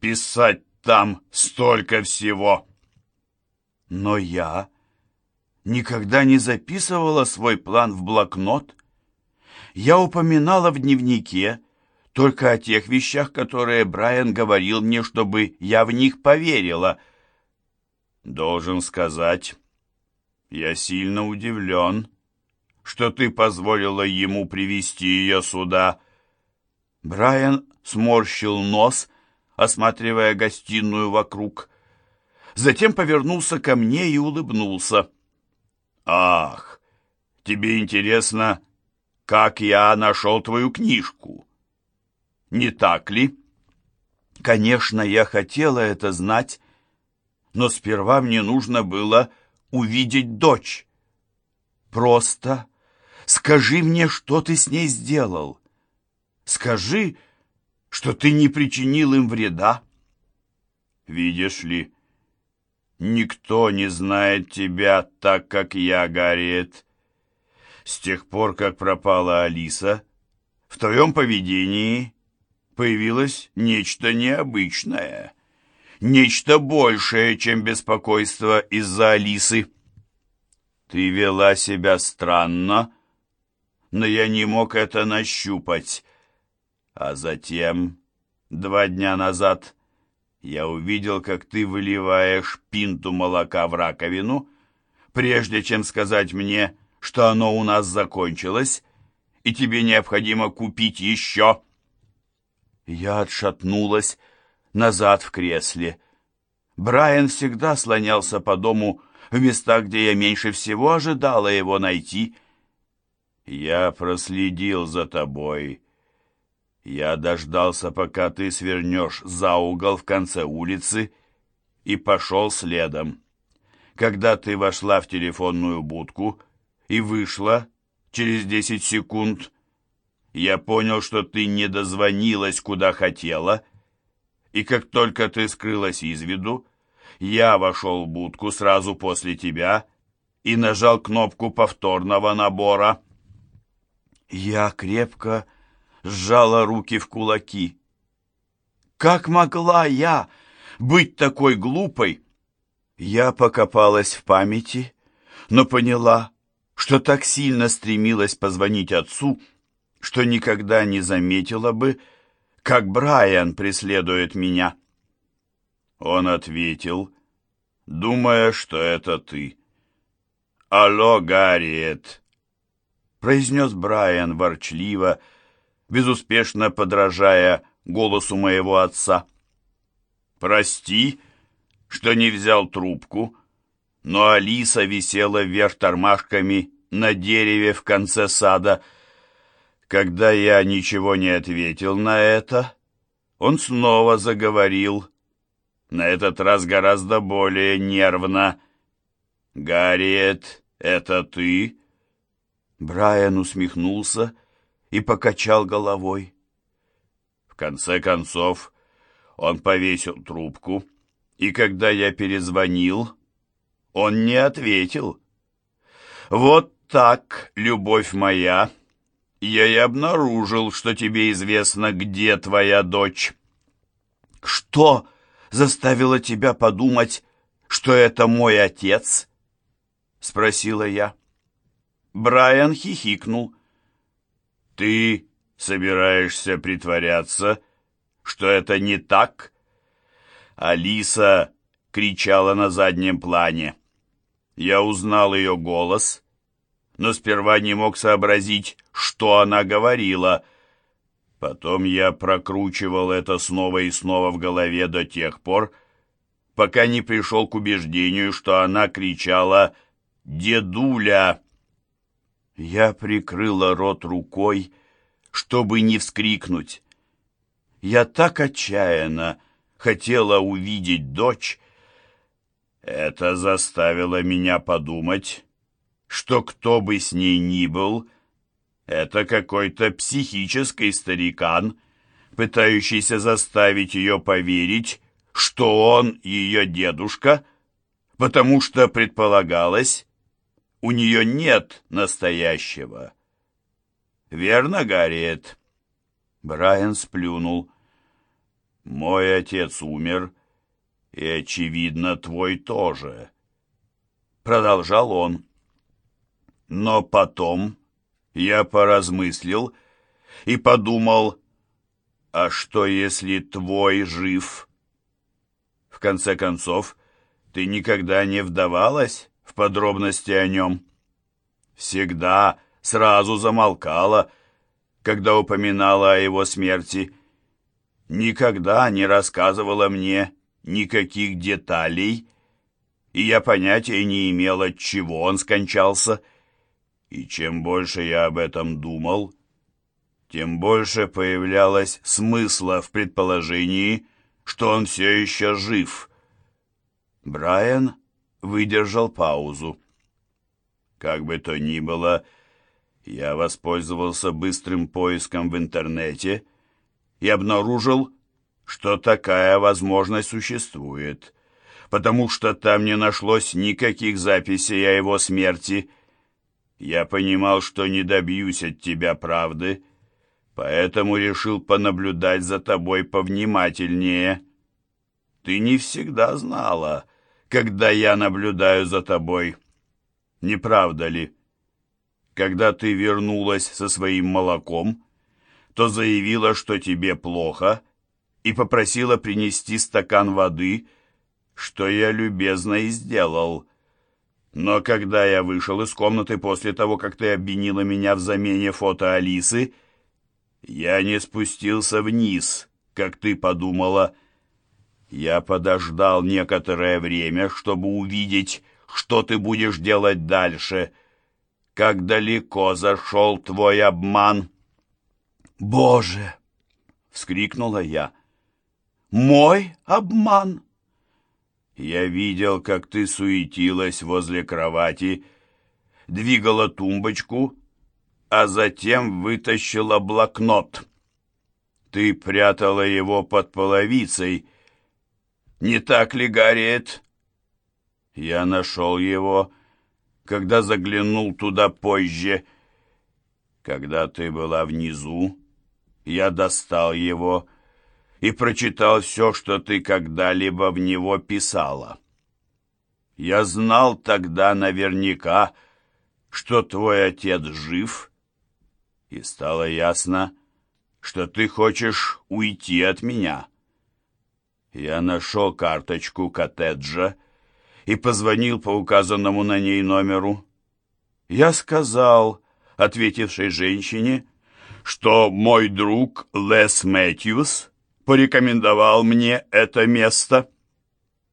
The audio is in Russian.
писать там столько всего. Но я никогда не записывала свой план в блокнот. Я упоминала в дневнике только о тех вещах, которые Брайан говорил мне, чтобы я в них поверила. Должен сказать, я сильно удивлен, что ты позволила ему привести ее сюда. Брайан сморщил нос, осматривая гостиную вокруг. Затем повернулся ко мне и улыбнулся. «Ах, тебе интересно, как я нашел твою книжку? Не так ли?» Конечно, я хотела это знать, но сперва мне нужно было увидеть дочь. Просто скажи мне, что ты с ней сделал. Скажи, что ты не причинил им вреда. Видишь ли, никто не знает тебя так, как я, Гарриет. С тех пор, как пропала Алиса, в твоем поведении появилось нечто необычное — нечто большее, чем беспокойство из-за Алисы. Ты вела себя странно, но я не мог это нащупать. А затем, два дня назад, я увидел, как ты выливаешь пинту молока в раковину, прежде чем сказать мне, что оно у нас закончилось, и тебе необходимо купить еще. Я отшатнулась, назад в кресле. Брайан всегда слонялся по дому в местах, где я меньше всего ожидала его найти. Я проследил за тобой. Я дождался, пока ты свернешь за угол в конце улицы, и пошел следом. Когда ты вошла в телефонную будку и вышла через десять секунд, я понял, что ты не дозвонилась, куда хотела, и как только ты скрылась из виду, я вошел в будку сразу после тебя и нажал кнопку повторного набора. Я крепко сжала руки в кулаки. Как могла я быть такой глупой? Я покопалась в памяти, но поняла, что так сильно стремилась позвонить отцу, что никогда не заметила бы, как Брайан преследует меня». Он ответил, думая, что это ты. «Алло, Гарриет!» произнес Брайан ворчливо, безуспешно подражая голосу моего отца. «Прости, что не взял трубку, но Алиса висела вверх тормашками на дереве в конце сада — когда я ничего не ответил на это, он снова заговорил, на этот раз гораздо более нервно. «Гарриет, это ты?» Брайан усмехнулся и покачал головой. В конце концов, он повесил трубку, и когда я перезвонил, он не ответил. «Вот так, любовь моя!» я и обнаружил, что тебе известно, где твоя дочь». «Что заставило тебя подумать, что это мой отец?» — спросила я. Брайан хихикнул. «Ты собираешься притворяться, что это не так?» Алиса кричала на заднем плане. Я узнал ее голос но сперва не мог сообразить, что она говорила. Потом я прокручивал это снова и снова в голове до тех пор, пока не пришел к убеждению, что она кричала «Дедуля!». Я прикрыла рот рукой, чтобы не вскрикнуть. Я так отчаянно хотела увидеть дочь. Это заставило меня подумать, что кто бы с ней ни был, это какой-то психический старикан, пытающийся заставить ее поверить, что он ее дедушка, потому что предполагалось, у нее нет настоящего. Верно, Гарриет? Брайан сплюнул. Мой отец умер, и, очевидно, твой тоже. Продолжал он. Но потом я поразмыслил и подумал, а что если твой жив? В конце концов, ты никогда не вдавалась в подробности о нем? Всегда сразу замолкала, когда упоминала о его смерти. Никогда не рассказывала мне никаких деталей, и я понятия не имел, от чего он скончался. И чем больше я об этом думал, тем больше появлялось смысла в предположении, что он все еще жив. Брайан выдержал паузу. Как бы то ни было, я воспользовался быстрым поиском в интернете и обнаружил, что такая возможность существует, потому что там не нашлось никаких записей о его смерти. Я понимал, что не добьюсь от тебя правды, поэтому решил понаблюдать за тобой повнимательнее. Ты не всегда знала, когда я наблюдаю за тобой. Не правда ли? Когда ты вернулась со своим молоком, то заявила, что тебе плохо, и попросила принести стакан воды, что я любезно и сделал. Но когда я вышел из комнаты после того, как ты обвинила меня в замене фото Алисы, я не спустился вниз, как ты подумала. Я подождал некоторое время, чтобы увидеть, что ты будешь делать дальше. Как далеко зашел твой обман? «Боже!» — вскрикнула я. «Мой обман!» Я видел, как ты суетилась возле кровати, двигала тумбочку а затем вытащила блокнот. Ты прятала его под половицей. Не так ли, Гарриет? Я нашел его, когда заглянул туда позже. Когда ты была внизу, я достал его и прочитал все, что ты когда-либо в него писала. Я знал тогда наверняка, что твой отец жив — и стало ясно, что ты хочешь уйти от меня. Я нашел карточку коттеджа и позвонил по указанному на ней номеру. Я сказал, ответившей женщине, что мой друг Лес Мэтьюс порекомендовал мне это место —